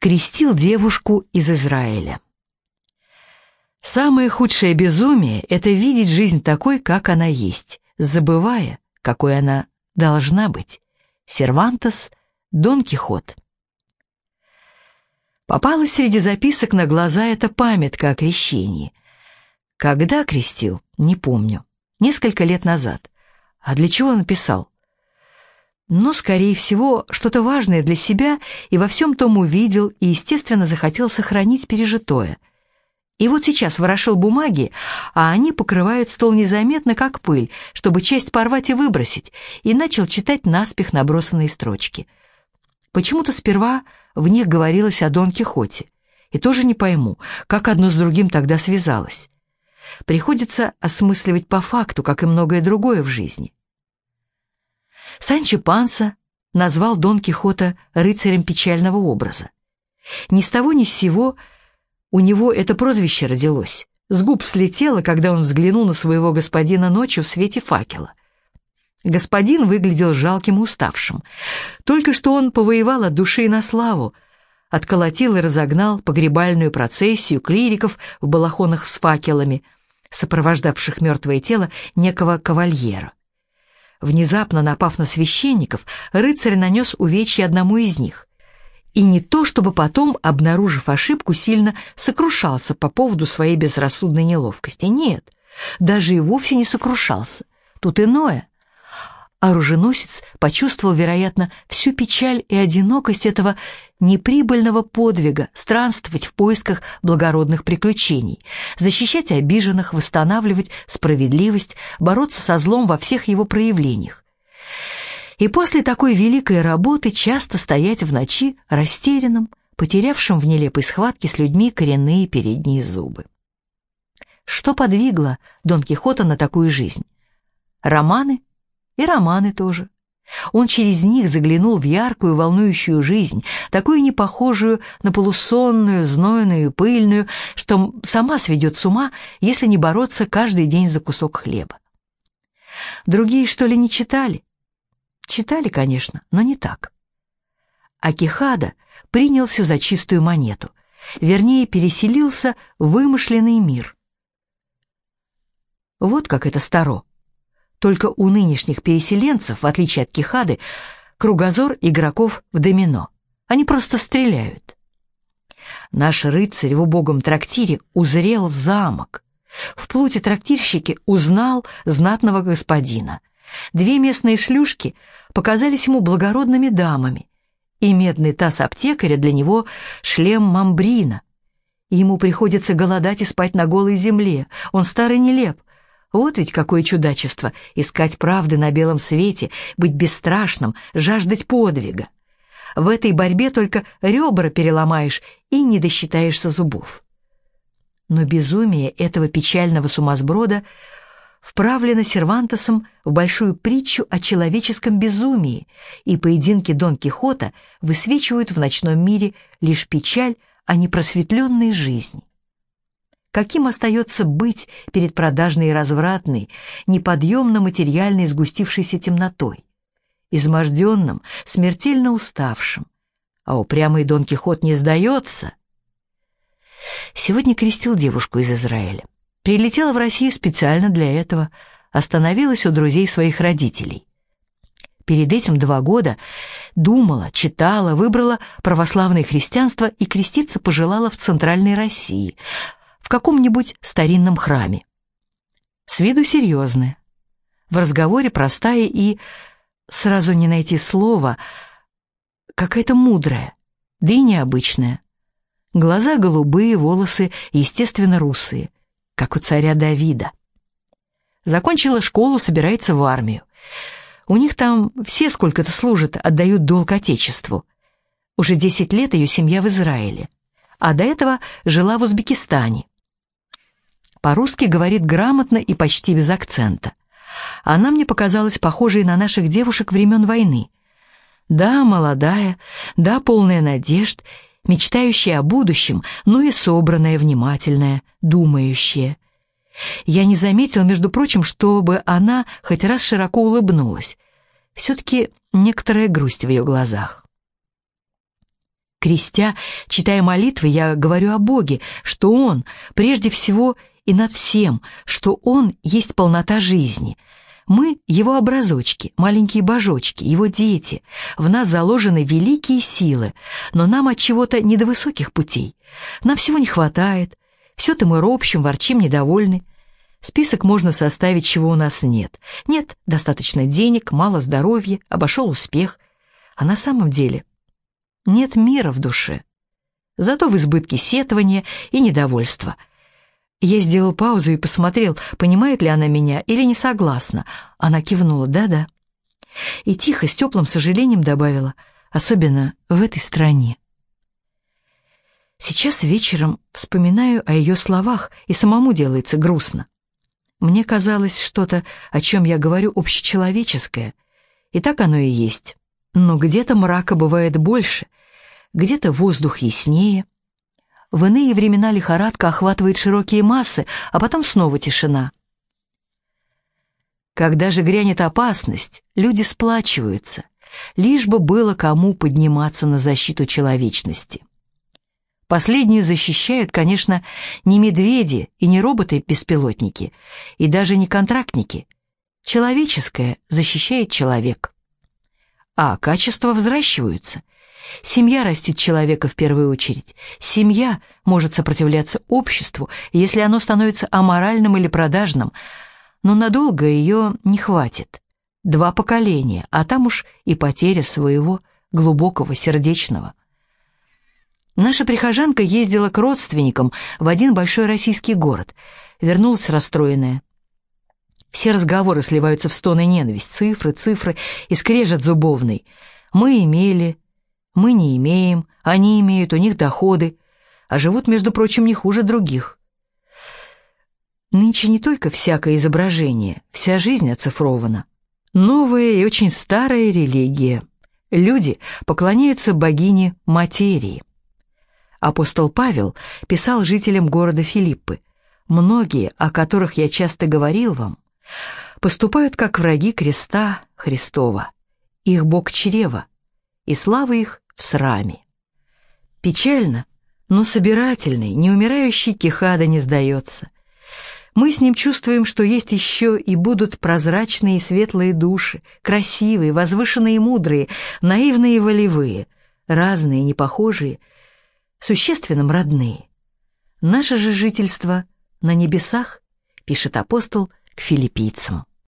крестил девушку из Израиля. Самое худшее безумие — это видеть жизнь такой, как она есть, забывая, какой она должна быть. Сервантес, Дон Кихот. Попалась среди записок на глаза эта памятка о крещении. Когда крестил, не помню. Несколько лет назад. А для чего написал? Ну, скорее всего, что-то важное для себя и во всем том увидел и, естественно, захотел сохранить пережитое. И вот сейчас ворошил бумаги, а они покрывают стол незаметно, как пыль, чтобы часть порвать и выбросить, и начал читать наспех набросанные строчки. Почему-то сперва в них говорилось о Дон Кихоте, и тоже не пойму, как одно с другим тогда связалось. Приходится осмысливать по факту, как и многое другое в жизни. Санчо Панса назвал Дон Кихота рыцарем печального образа. Ни с того ни с сего у него это прозвище родилось. С губ слетело, когда он взглянул на своего господина ночью в свете факела. Господин выглядел жалким и уставшим. Только что он повоевал от души на славу, отколотил и разогнал погребальную процессию клириков в балахонах с факелами, сопровождавших мертвое тело некого кавальера. Внезапно напав на священников, рыцарь нанес увечья одному из них. И не то, чтобы потом, обнаружив ошибку, сильно сокрушался по поводу своей безрассудной неловкости. Нет, даже и вовсе не сокрушался. Тут иное оруженосец почувствовал, вероятно, всю печаль и одинокость этого неприбыльного подвига странствовать в поисках благородных приключений, защищать обиженных, восстанавливать справедливость, бороться со злом во всех его проявлениях. И после такой великой работы часто стоять в ночи растерянным, потерявшим в нелепой схватке с людьми коренные передние зубы. Что подвигло Дон Кихота на такую жизнь? Романы и романы тоже. Он через них заглянул в яркую, волнующую жизнь, такую непохожую на полусонную, знойную пыльную, что сама сведет с ума, если не бороться каждый день за кусок хлеба. Другие, что ли, не читали? Читали, конечно, но не так. Акихада принял все за чистую монету, вернее, переселился в вымышленный мир. Вот как это старо. Только у нынешних переселенцев, в отличие от Кихады, кругозор игроков в домино. Они просто стреляют. Наш рыцарь в убогом трактире узрел замок. В плуте трактирщики узнал знатного господина. Две местные шлюшки показались ему благородными дамами, и медный таз аптекаря для него шлем мамбрина. Ему приходится голодать и спать на голой земле. Он старый нелеп, вот ведь какое чудачество — искать правды на белом свете, быть бесстрашным, жаждать подвига. В этой борьбе только ребра переломаешь и не досчитаешься зубов. Но безумие этого печального сумасброда вправлено Сервантесом в большую притчу о человеческом безумии, и поединки Дон Кихота высвечивают в ночном мире лишь печаль о непросветленной жизни каким остается быть перед продажной и развратной, неподъемно материальной сгустившейся темнотой, изможденным, смертельно уставшим. А упрямый Дон Кихот не сдается. Сегодня крестил девушку из Израиля. Прилетела в Россию специально для этого, остановилась у друзей своих родителей. Перед этим два года думала, читала, выбрала православное христианство и креститься пожелала в Центральной России – каком-нибудь старинном храме. С виду серьезная, в разговоре простая и, сразу не найти слова, какая-то мудрая, да и необычная. Глаза голубые, волосы, естественно, русые, как у царя Давида. Закончила школу, собирается в армию. У них там все сколько-то служат, отдают долг Отечеству. Уже десять лет ее семья в Израиле, а до этого жила в Узбекистане. По-русски говорит грамотно и почти без акцента. Она мне показалась похожей на наших девушек времен войны. Да, молодая, да, полная надежд, мечтающая о будущем, но и собранная, внимательная, думающая. Я не заметил, между прочим, чтобы она хоть раз широко улыбнулась. Все-таки некоторая грусть в ее глазах. Крестя, читая молитвы, я говорю о Боге, что Он прежде всего и над всем, что Он есть полнота жизни. Мы — Его образочки, маленькие божочки, Его дети. В нас заложены великие силы, но нам от чего-то не до высоких путей. Нам всего не хватает. Все-то мы ропщим, ворчим, недовольны. Список можно составить, чего у нас нет. Нет достаточно денег, мало здоровья, обошел успех. А на самом деле нет мира в душе. Зато в избытке сетования и недовольства. Я сделал паузу и посмотрел, понимает ли она меня или не согласна. Она кивнула «да-да». И тихо, с теплым сожалением добавила, особенно в этой стране. Сейчас вечером вспоминаю о ее словах, и самому делается грустно. Мне казалось что-то, о чем я говорю, общечеловеческое, и так оно и есть. Но где-то мрака бывает больше, где-то воздух яснее. В иные времена лихорадка охватывает широкие массы, а потом снова тишина. Когда же грянет опасность, люди сплачиваются, лишь бы было кому подниматься на защиту человечности. Последнюю защищают, конечно, не медведи и не роботы-беспилотники, и даже не контрактники. Человеческое защищает человек а качества взращиваются. Семья растит человека в первую очередь. Семья может сопротивляться обществу, если оно становится аморальным или продажным, но надолго ее не хватит. Два поколения, а там уж и потеря своего глубокого сердечного. Наша прихожанка ездила к родственникам в один большой российский город, вернулась расстроенная. Все разговоры сливаются в стоны ненависть, цифры, цифры и скрежет зубовный. Мы имели, мы не имеем, они имеют, у них доходы, а живут, между прочим, не хуже других. Нынче не только всякое изображение, вся жизнь оцифрована. Новая и очень старая религия. Люди поклоняются богине материи. Апостол Павел писал жителям города Филиппы, «Многие, о которых я часто говорил вам, поступают как враги креста Христова, их бог чрева, и слава их в сраме. Печально, но собирательный, неумирающий Кихада не сдается. Мы с ним чувствуем, что есть еще и будут прозрачные и светлые души, красивые, возвышенные и мудрые, наивные и волевые, разные, непохожие, существенным родные. Наше же жительство на небесах, пишет апостол, к филиппийцам.